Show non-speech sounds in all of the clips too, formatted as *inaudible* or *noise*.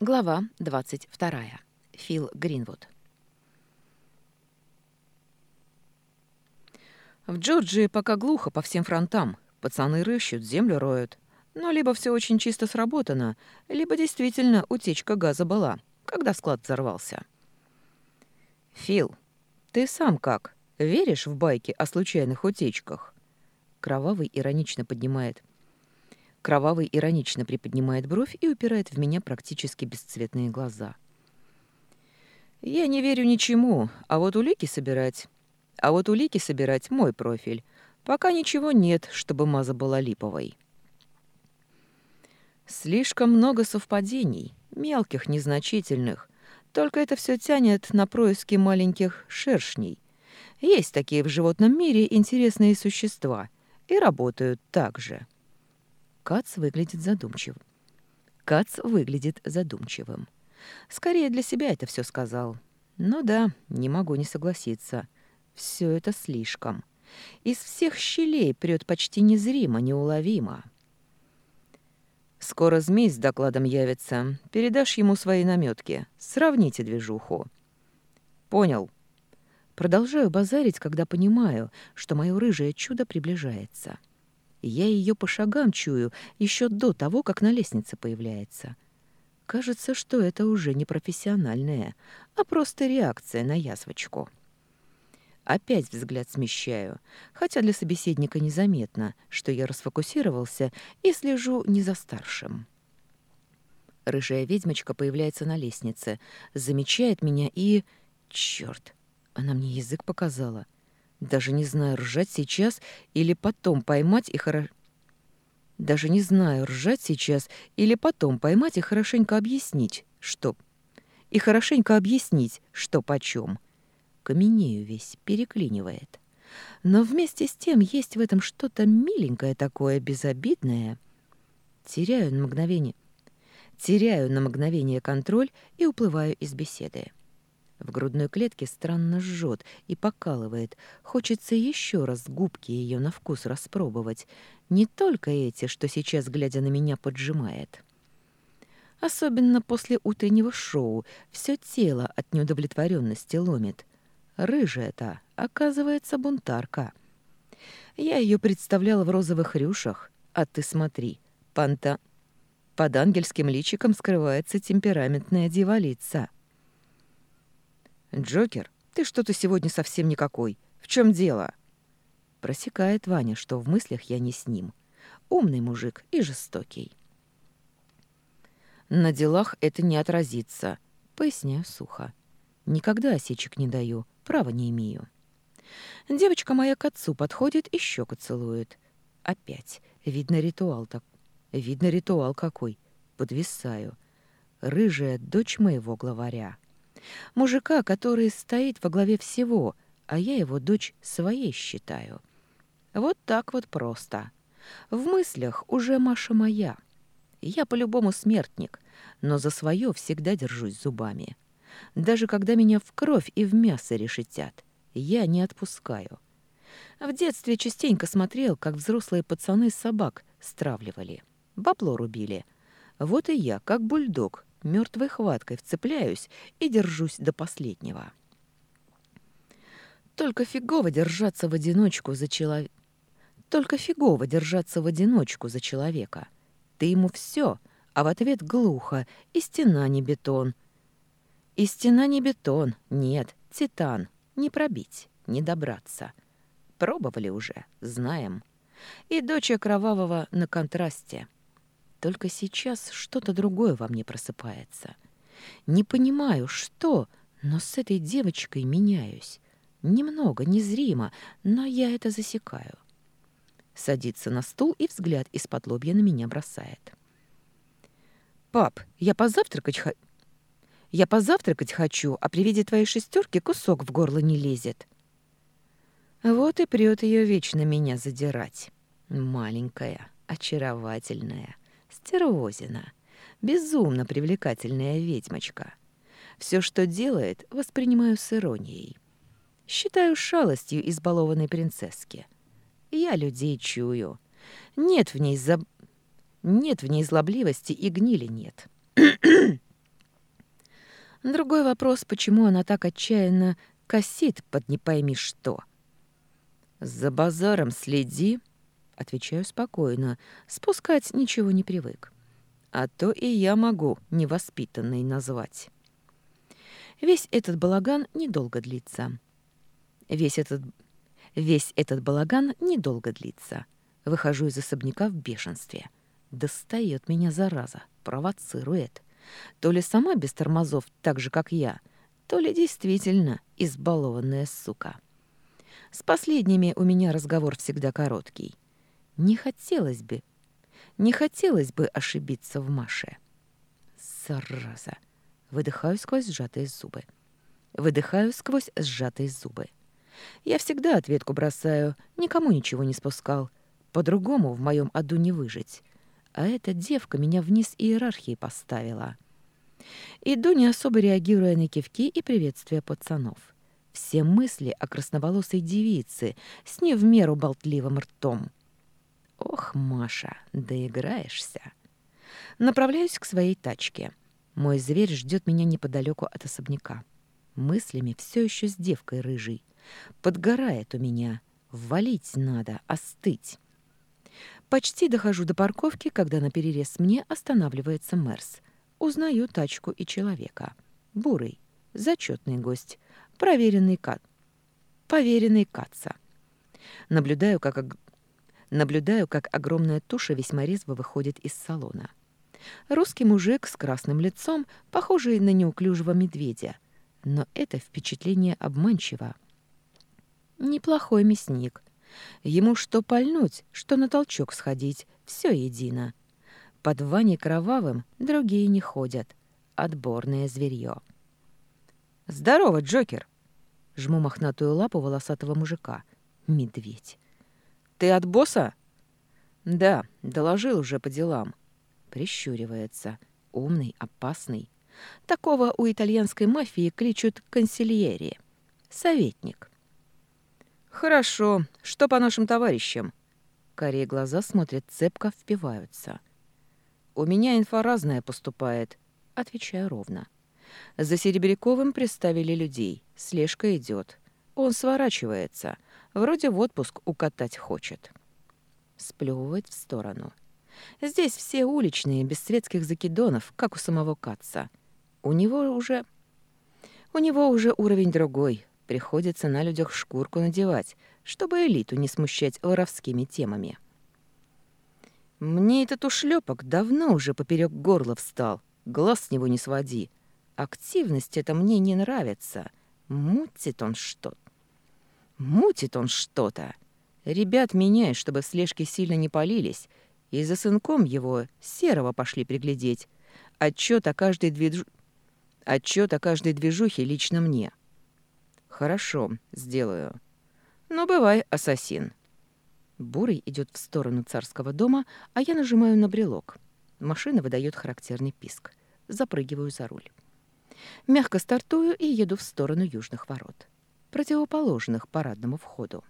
Глава 22. Фил Гринвуд. В Джорджии пока глухо по всем фронтам. Пацаны рыщут, землю роют. Но либо все очень чисто сработано, либо действительно утечка газа была, когда склад взорвался. «Фил, ты сам как? Веришь в байки о случайных утечках?» Кровавый иронично поднимает Кровавый иронично приподнимает бровь и упирает в меня практически бесцветные глаза. «Я не верю ничему, а вот улики собирать... А вот улики собирать — мой профиль. Пока ничего нет, чтобы маза была липовой». Слишком много совпадений, мелких, незначительных. Только это все тянет на происки маленьких шершней. Есть такие в животном мире интересные существа и работают так же. Кац выглядит задумчивым. Кац выглядит задумчивым. Скорее для себя это все сказал. Ну да, не могу не согласиться. Все это слишком. Из всех щелей прет почти незримо, неуловимо. Скоро змей с докладом явится. Передашь ему свои наметки. Сравните движуху. Понял. Продолжаю базарить, когда понимаю, что мое рыжее чудо приближается. — я ее по шагам чую еще до того, как на лестнице появляется. Кажется, что это уже не профессиональная, а просто реакция на язвочку. Опять взгляд смещаю, хотя для собеседника незаметно, что я расфокусировался и слежу не за старшим. Рыжая ведьмочка появляется на лестнице, замечает меня и... Чёрт, она мне язык показала — даже не знаю, ржать сейчас или потом поймать и хорошо... Даже не знаю, ржать сейчас или потом поймать и хорошенько объяснить, что... И хорошенько объяснить, что почем. Каменею весь, переклинивает. Но вместе с тем есть в этом что-то миленькое такое, безобидное. Теряю на мгновение... Теряю на мгновение контроль и уплываю из беседы. В грудной клетке странно жжет и покалывает. Хочется еще раз губки ее на вкус распробовать. Не только эти, что сейчас, глядя на меня, поджимает. Особенно после утреннего шоу все тело от неудовлетворенности ломит. Рыжая-то, оказывается, бунтарка. Я ее представляла в розовых рюшах, а ты смотри, Панта Под ангельским личиком скрывается темпераментная дева лица. «Джокер, ты что-то сегодня совсем никакой. В чем дело?» Просекает Ваня, что в мыслях я не с ним. Умный мужик и жестокий. «На делах это не отразится», — поясняю сухо. «Никогда осечек не даю, права не имею». Девочка моя к отцу подходит и щеку целует. Опять. Видно ритуал так. Видно ритуал какой. Подвисаю. Рыжая дочь моего главаря. Мужика, который стоит во главе всего, а я его дочь своей считаю. Вот так вот просто. В мыслях уже Маша моя. Я по-любому смертник, но за свое всегда держусь зубами. Даже когда меня в кровь и в мясо решетят, я не отпускаю. В детстве частенько смотрел, как взрослые пацаны собак стравливали, бабло рубили. Вот и я, как бульдог, Мертвой хваткой вцепляюсь и держусь до последнего. Только фигово держаться в одиночку за человека. Только фигово держаться в одиночку за человека. Ты ему все, а в ответ глухо, и стена не бетон. И стена не бетон, нет, титан, не пробить, не добраться. Пробовали уже, знаем. И дочь кровавого на контрасте — только сейчас что-то другое во мне просыпается. Не понимаю, что, но с этой девочкой меняюсь. Немного, незримо, но я это засекаю. Садится на стул и взгляд из-под лобья на меня бросает. «Пап, я позавтракать хочу...» «Я позавтракать хочу, а при виде твоей шестерки кусок в горло не лезет». Вот и прет ее вечно меня задирать. Маленькая, очаровательная. Стервозина. Безумно привлекательная ведьмочка. Все, что делает, воспринимаю с иронией. Считаю шалостью избалованной принцесски. Я людей чую. Нет в ней заб, Нет в ней злобливости и гнили нет. *clears throat* Другой вопрос, почему она так отчаянно косит под не пойми что. «За базаром следи», Отвечаю спокойно. Спускать ничего не привык. А то и я могу невоспитанной назвать. Весь этот балаган недолго длится. Весь этот... Весь этот балаган недолго длится. Выхожу из особняка в бешенстве. Достает меня зараза, провоцирует. То ли сама без тормозов, так же, как я, то ли действительно избалованная сука. С последними у меня разговор всегда короткий. Не хотелось бы, не хотелось бы ошибиться в Маше. Зараза! Выдыхаю сквозь сжатые зубы. Выдыхаю сквозь сжатые зубы. Я всегда ответку бросаю, никому ничего не спускал. По-другому в моем аду не выжить. А эта девка меня вниз иерархии поставила. Иду, не особо реагируя на кивки и приветствия пацанов. Все мысли о красноволосой девице с не в меру болтливым ртом. Ох, Маша, доиграешься. Направляюсь к своей тачке. Мой зверь ждет меня неподалеку от особняка. Мыслями все еще с девкой рыжей. Подгорает у меня. Валить надо, остыть. Почти дохожу до парковки, когда на перерез мне останавливается Мерс. Узнаю тачку и человека. Бурый, зачетный гость, проверенный кат... Поверенный каца. Наблюдаю, как Наблюдаю, как огромная туша весьма резво выходит из салона. Русский мужик с красным лицом, похожий на неуклюжего медведя. Но это впечатление обманчиво. Неплохой мясник. Ему что пальнуть, что на толчок сходить, все едино. Под Ваней Кровавым другие не ходят. Отборное зверье. «Здорово, Джокер!» Жму мохнатую лапу волосатого мужика. «Медведь!» Ты от босса? Да, доложил уже по делам. Прищуривается. Умный, опасный. Такого у итальянской мафии кличут консильери. Советник. Хорошо. Что по нашим товарищам? Карие глаза смотрят цепко, впиваются. У меня инфа разная поступает. Отвечаю ровно. За Серебряковым приставили людей. Слежка идет. Он сворачивается — Вроде в отпуск укатать хочет. Сплевывает в сторону. Здесь все уличные, без светских закидонов, как у самого Каца. У него уже... У него уже уровень другой. Приходится на людях шкурку надевать, чтобы элиту не смущать воровскими темами. Мне этот ушлепок давно уже поперек горла встал. Глаз с него не своди. Активность это мне не нравится. Мутит он что-то. Мутит он что-то. Ребят меняй, чтобы в слежке сильно не полились, и за сынком его, серого, пошли приглядеть. Отчет о каждой движ- Отчет о каждой движухе лично мне. Хорошо, сделаю. Но бывай, ассасин. Бурый идет в сторону царского дома, а я нажимаю на брелок. Машина выдает характерный писк. Запрыгиваю за руль. Мягко стартую и еду в сторону южных ворот противоположных парадному входу.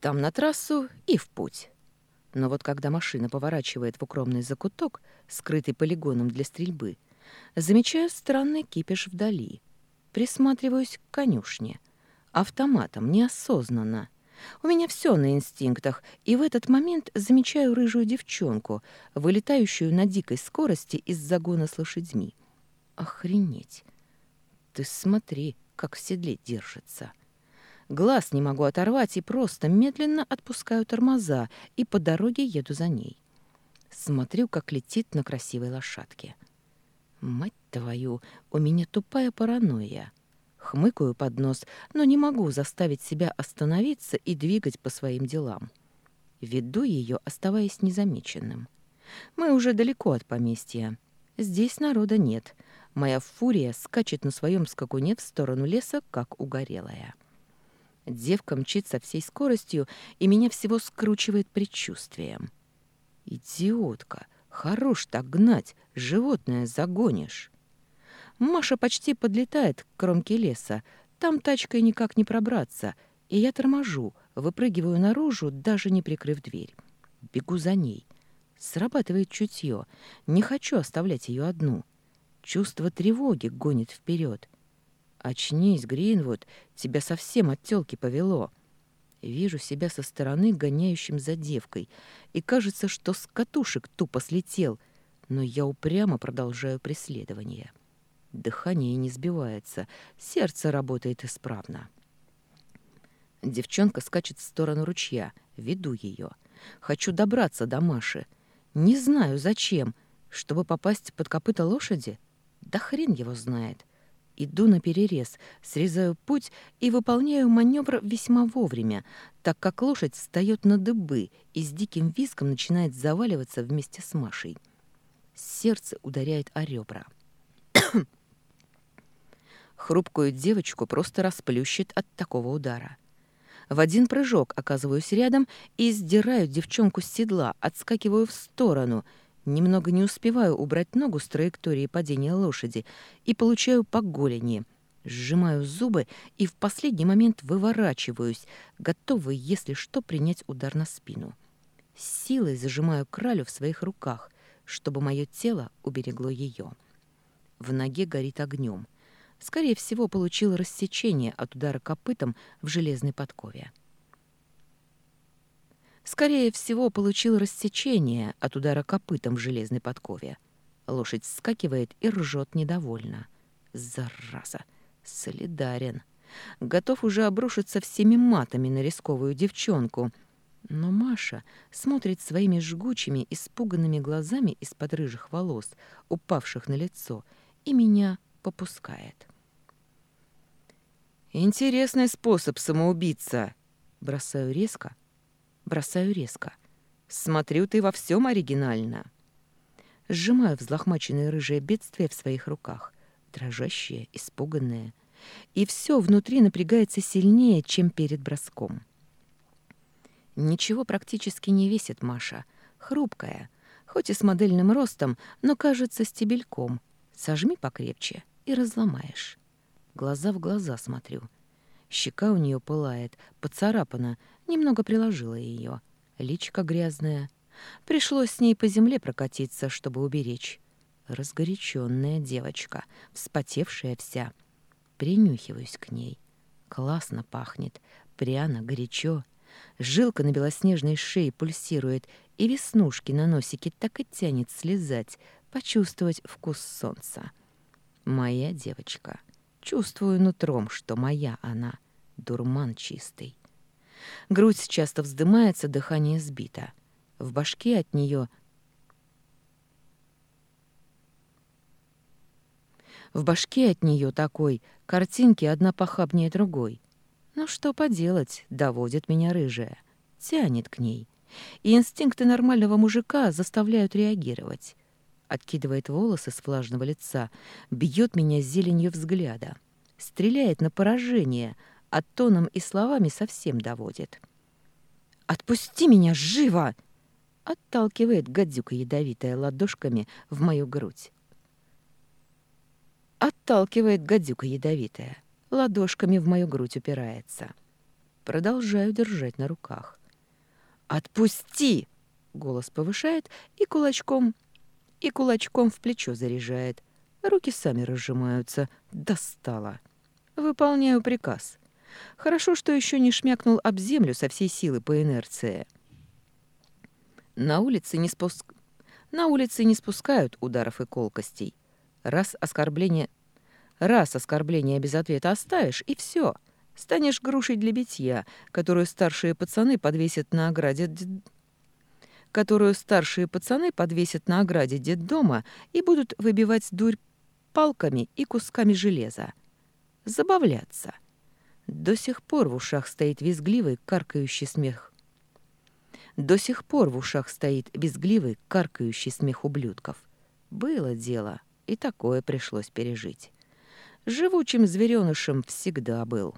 Там на трассу и в путь. Но вот когда машина поворачивает в укромный закуток, скрытый полигоном для стрельбы, замечаю странный кипиш вдали. Присматриваюсь к конюшне. Автоматом, неосознанно. У меня все на инстинктах, и в этот момент замечаю рыжую девчонку, вылетающую на дикой скорости из загона с лошадьми. Охренеть! Ты смотри, как в седле держится. Глаз не могу оторвать и просто медленно отпускаю тормоза и по дороге еду за ней. Смотрю, как летит на красивой лошадке. Мать твою, у меня тупая паранойя. Хмыкаю под нос, но не могу заставить себя остановиться и двигать по своим делам. Веду ее, оставаясь незамеченным. Мы уже далеко от поместья. Здесь народа нет — Моя фурия скачет на своем скакуне в сторону леса, как угорелая. Девка мчит со всей скоростью, и меня всего скручивает предчувствием. «Идиотка! Хорош так гнать! Животное загонишь!» Маша почти подлетает к кромке леса. Там тачкой никак не пробраться. И я торможу, выпрыгиваю наружу, даже не прикрыв дверь. Бегу за ней. Срабатывает чутье. Не хочу оставлять ее одну. — Чувство тревоги гонит вперед. «Очнись, Гринвуд, тебя совсем от тёлки повело». Вижу себя со стороны, гоняющим за девкой, и кажется, что с катушек тупо слетел, но я упрямо продолжаю преследование. Дыхание не сбивается, сердце работает исправно. Девчонка скачет в сторону ручья, веду ее. Хочу добраться до Маши. Не знаю, зачем, чтобы попасть под копыта лошади — да хрен его знает. Иду на перерез, срезаю путь и выполняю маневр весьма вовремя, так как лошадь встает на дыбы и с диким виском начинает заваливаться вместе с Машей. Сердце ударяет о ребра. *coughs* Хрупкую девочку просто расплющит от такого удара. В один прыжок оказываюсь рядом и сдираю девчонку с седла, отскакиваю в сторону — Немного не успеваю убрать ногу с траектории падения лошади и получаю по голени. Сжимаю зубы и в последний момент выворачиваюсь, готовый, если что, принять удар на спину. С силой зажимаю кралю в своих руках, чтобы мое тело уберегло ее. В ноге горит огнем. Скорее всего, получил рассечение от удара копытом в железной подкове. Скорее всего, получил рассечение от удара копытом в железной подкове. Лошадь вскакивает и ржет недовольно. Зараза! Солидарен. Готов уже обрушиться всеми матами на рисковую девчонку. Но Маша смотрит своими жгучими, испуганными глазами из-под рыжих волос, упавших на лицо, и меня попускает. «Интересный способ самоубийца!» Бросаю резко, Бросаю резко. «Смотрю, ты во всем оригинально». Сжимаю взлохмаченное рыжее бедствие в своих руках, дрожащие, испуганное, И все внутри напрягается сильнее, чем перед броском. Ничего практически не весит Маша. Хрупкая. Хоть и с модельным ростом, но кажется стебельком. Сожми покрепче и разломаешь. Глаза в глаза смотрю — Щека у нее пылает, поцарапана, немного приложила ее. Личка грязная. Пришлось с ней по земле прокатиться, чтобы уберечь. Разгоряченная девочка, вспотевшая вся. Принюхиваюсь к ней. Классно пахнет, пряно, горячо. Жилка на белоснежной шее пульсирует, и веснушки на носике так и тянет слезать, почувствовать вкус солнца. Моя девочка — Чувствую нутром, что моя она, дурман чистый. Грудь часто вздымается, дыхание сбито. В башке от нее В башке от нее такой, картинки одна похабнее другой. Ну что поделать, доводит меня рыжая, тянет к ней. И инстинкты нормального мужика заставляют реагировать откидывает волосы с влажного лица, бьет меня зеленью взгляда. Стреляет на поражение, а тоном и словами совсем доводит. «Отпусти меня живо!» Отталкивает гадюка ядовитая ладошками в мою грудь. Отталкивает гадюка ядовитая, ладошками в мою грудь упирается. Продолжаю держать на руках. «Отпусти!» — голос повышает и кулачком и кулачком в плечо заряжает. Руки сами разжимаются. Достало. Выполняю приказ. Хорошо, что еще не шмякнул об землю со всей силы по инерции. На улице не, спуск... На улице не спускают ударов и колкостей. Раз оскорбление... Раз оскорбление без ответа оставишь, и все. Станешь грушей для битья, которую старшие пацаны подвесят на ограде которую старшие пацаны подвесят на ограде детдома и будут выбивать дурь палками и кусками железа. Забавляться. До сих пор в ушах стоит визгливый, каркающий смех. До сих пор в ушах стоит визгливый, каркающий смех ублюдков. Было дело, и такое пришлось пережить. Живучим зверёнышем всегда был.